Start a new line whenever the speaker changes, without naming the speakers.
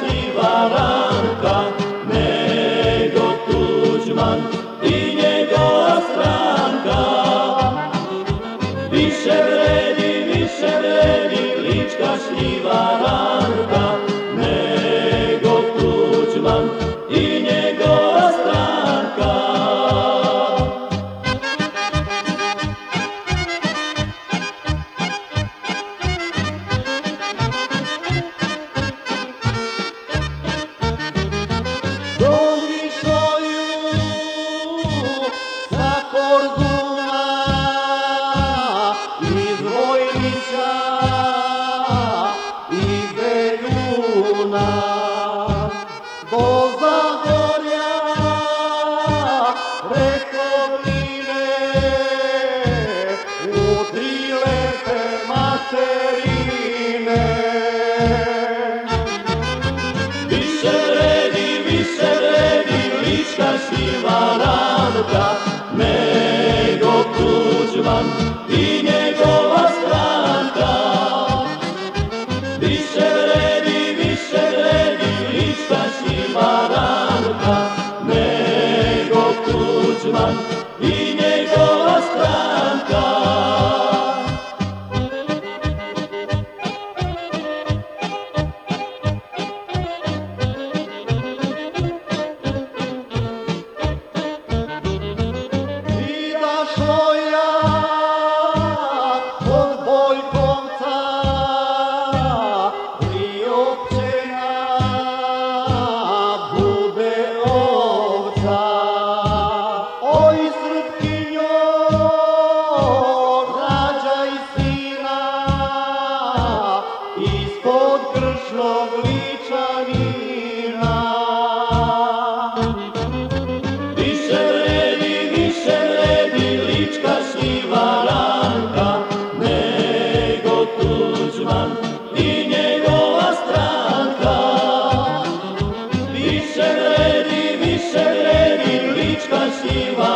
see. više vredi, više vredi lička štiva radka nego Tuđman i njegova stranka. Više vredi, više vredi lička štiva radka nego Tuđman vječnog ličanina. Više vredi, više vredi lička šivaranka, nego tuđman i njegova stranka. Više vredi, više vredi lička šivaranka,